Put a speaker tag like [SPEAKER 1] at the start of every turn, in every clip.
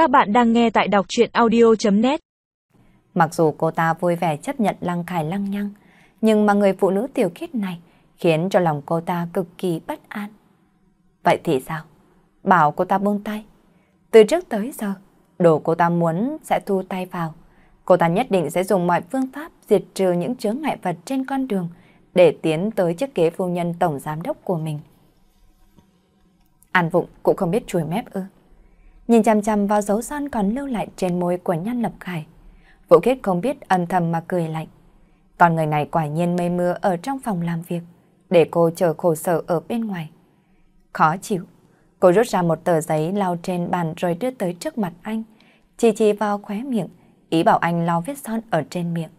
[SPEAKER 1] Các bạn đang nghe tại đọc chuyện audio.net
[SPEAKER 2] Mặc dù cô ta vui vẻ chấp nhận lăng khải lăng nhăng, nhưng mà người phụ nữ tiểu khiết này khiến cho lòng cô ta cực kỳ bất an. Vậy thì sao? Bảo cô ta buông tay. Từ trước tới giờ, đồ cô ta muốn sẽ thu tay vào. Cô ta nhất định sẽ dùng mọi phương pháp diệt trừ những chướng ngại vật trên con đường để tiến tới chiếc ghế phu nhân tổng giám đốc của mình. An Vụng cũng không biết chùi mép ư. Nhìn chằm chằm vào dấu son còn lưu lại trên môi của Nhan Lập Khải. Vũ Kết không biết âm thầm mà cười lạnh. Còn người này quả nhiên mây mưa ở trong phòng làm việc, để cô chờ khổ sở ở bên ngoài. Khó chịu, cô rút ra một tờ giấy lau trên bàn rồi đưa tới trước mặt anh, chỉ chỉ vào khóe miệng, ý bảo anh lau vết son ở trên miệng.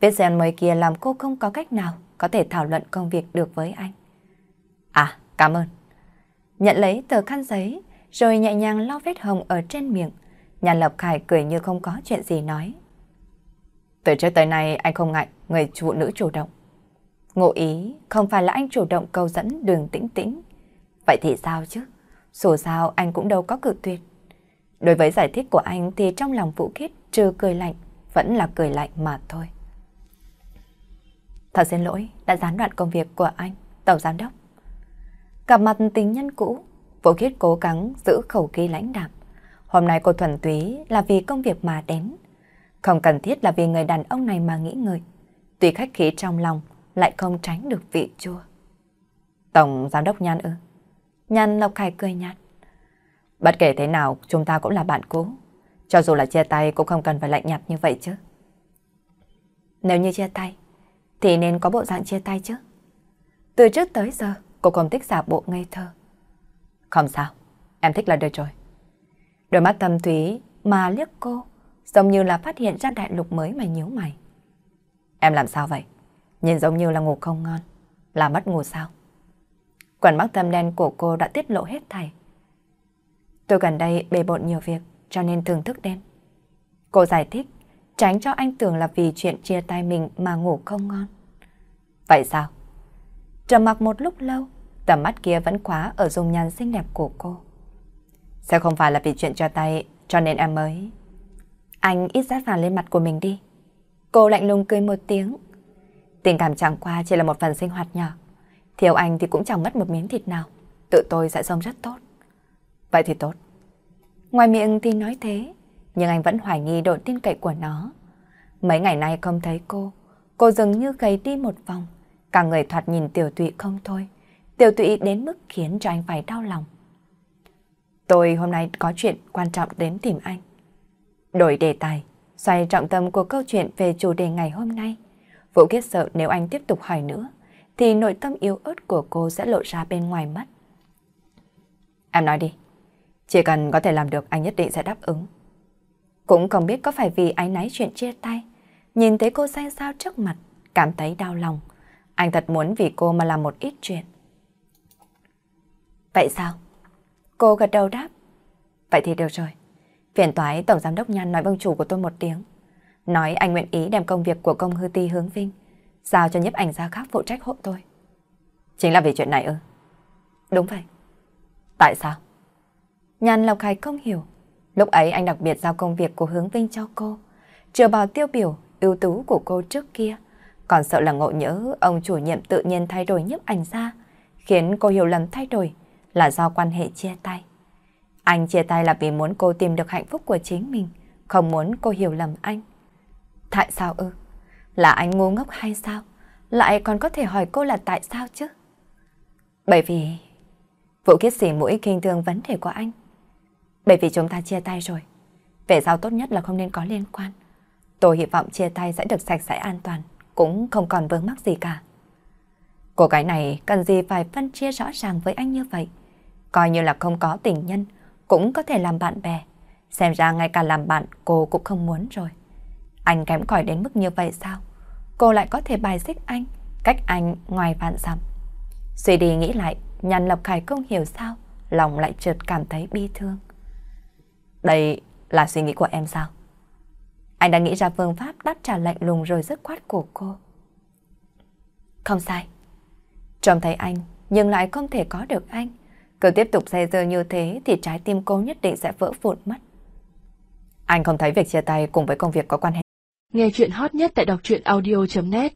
[SPEAKER 2] Vết son mới kia làm cô không có cách nào có thể thảo luận công việc được với anh. À, cảm ơn. Nhận lấy tờ khăn giấy, rồi nhẹ nhàng lau vết hồng ở trên miệng. Nhà Lập Khải cười như không có chuyện gì nói. Từ trước tới nay anh không ngại người phụ nữ chủ động. Ngộ ý không phải là anh chủ động cầu dẫn đường tĩnh tĩnh. Vậy thì sao chứ? Dù sao anh cũng đâu có cự tuyệt. Đối với giải thích của anh thì trong lòng Vũ Khiết trừ cười lạnh, vẫn là cười lạnh mà thôi. Thật xin lỗi đã gián đoạn công việc của anh, Tổng Giám Đốc. Gặp mặt tình nhân cũ, Vũ Khiết cố gắng giữ khẩu khí lãnh đạm. Hôm nay cô thuần túy là vì công việc mà đến. Không cần thiết là vì người đàn ông này mà nghĩ ngợi. Tuy khách khí trong lòng, lại không tránh được vị chua. Tổng Giám đốc Nhan ư? Nhan Lộc Khải cười nhạt. Bất kể thế nào, chúng ta cũng là bạn cũ. Cho dù là chia tay cũng không cần phải lạnh nhạt như vậy chứ. Nếu như chia tay, thì nên có bộ dạng chia tay chứ. Từ trước tới giờ, cô không thích giả bộ ngây thơ. Không sao, em thích là được rồi. Đôi mắt thâm thúy mà liếc cô, giống như là phát hiện ra đại lục mới mà nhíu mày. Em làm sao vậy? Nhìn giống như là ngủ không ngon, là mất ngủ sao? Quần mắt thâm đen của cô đã tiết lộ hết thảy. Tôi gần đây bề bộn nhiều việc, cho nên thường thức đêm. Cô giải thích, tránh cho anh tưởng là vì chuyện chia tay mình mà ngủ không ngon. Vậy sao? Trầm mặc một lúc lâu, tầm mắt kia vẫn khóa ở dung nhan xinh đẹp của cô. Sẽ không phải là vì chuyện cho tay cho nên em mới... Anh ít rát vàng lên mặt của mình đi. Cô lạnh lùng cười một tiếng. Tình cảm chẳng qua chỉ là một phần sinh hoạt nhỏ. Thiếu anh thì cũng chẳng mất một miếng thịt nào. Tự tôi sẽ sống rất tốt. Vậy thì tốt. Ngoài miệng thì nói thế, nhưng anh vẫn hoài nghi độ tin cậy của nó. Mấy ngày nay không thấy cô, cô dường như gầy đi một vòng. Cả người thoạt nhìn tiểu tụy không thôi. Tiểu tụy đến mức khiến cho anh phải đau lòng. Tôi hôm nay có chuyện quan trọng đến tìm anh. Đổi đề tài, xoay trọng tâm của câu chuyện về chủ đề ngày hôm nay. Vũ Kiết sợ nếu anh tiếp tục hỏi nữa, thì nội tâm yếu ớt của cô sẽ lộ ra bên ngoài mất. Em nói đi, chỉ cần có thể làm được anh nhất định sẽ đáp ứng. Cũng không biết có phải vì anh náy chuyện chia tay, nhìn thấy cô say sao trước mặt, cảm thấy đau lòng. Anh thật muốn vì cô mà làm một ít chuyện. Vậy sao? Cô gật đầu đáp. Vậy thì được rồi. Phiền toái Tổng Giám đốc Nhan nói vâng chủ của tôi một tiếng. Nói anh nguyện ý đem công việc của công hư ti hướng vinh, giao cho nhiếp ảnh gia khác phụ trách hộ tôi. Chính là vì chuyện này ư? Đúng vậy. Tại sao? Nhan Lộc Hải không hiểu. Lúc ấy anh đặc biệt giao công việc của hướng vinh cho cô. Trừ bỏ tiêu biểu, ưu tú của cô trước kia. Còn sợ là ngộ nhớ ông chủ nhiệm tự nhiên thay đổi nhiếp ảnh gia, khiến cô hiểu lầm thay đổi là do quan hệ chia tay. Anh chia tay là vì muốn cô tìm được hạnh phúc của chính mình, không muốn cô hiểu lầm anh. Tại sao ư? Là anh ngu ngốc hay sao? Lại còn có thể hỏi cô là tại sao chứ? Bởi vì... Vũ Kiết xỉ mũi kinh thương vấn đề của anh. Bởi vì chúng ta chia tay rồi. Về sau tốt nhất là không nên có liên quan. Tôi hy vọng chia tay sẽ được sạch sẽ an toàn, cũng không còn vướng mắc gì cả. Cô gái này cần gì phải phân chia rõ ràng với anh như vậy? Coi như là không có tình nhân, cũng có thể làm bạn bè. Xem ra ngay cả làm bạn cô cũng không muốn rồi. Anh kém cỏi đến mức như vậy sao? Cô lại có thể bài xích anh, cách anh ngoài vạn dặm. Suy đi nghĩ lại, nhàn Lộc Khải không hiểu sao, lòng lại chợt cảm thấy bi thương. Đây là suy nghĩ của em sao? Anh đã nghĩ ra phương pháp đáp trả lạnh lùng rồi dứt khoát của cô. Không sai. Trông thấy anh, nhưng lại không thể có được anh. Cứ tiếp tục dây dưa như thế thì trái tim cô nhất định sẽ vỡ vụn mất. Anh không thấy việc chia tay cùng với công việc có quan hệ.
[SPEAKER 1] Nghe chuyện hot nhất tại đọc truyện audio.net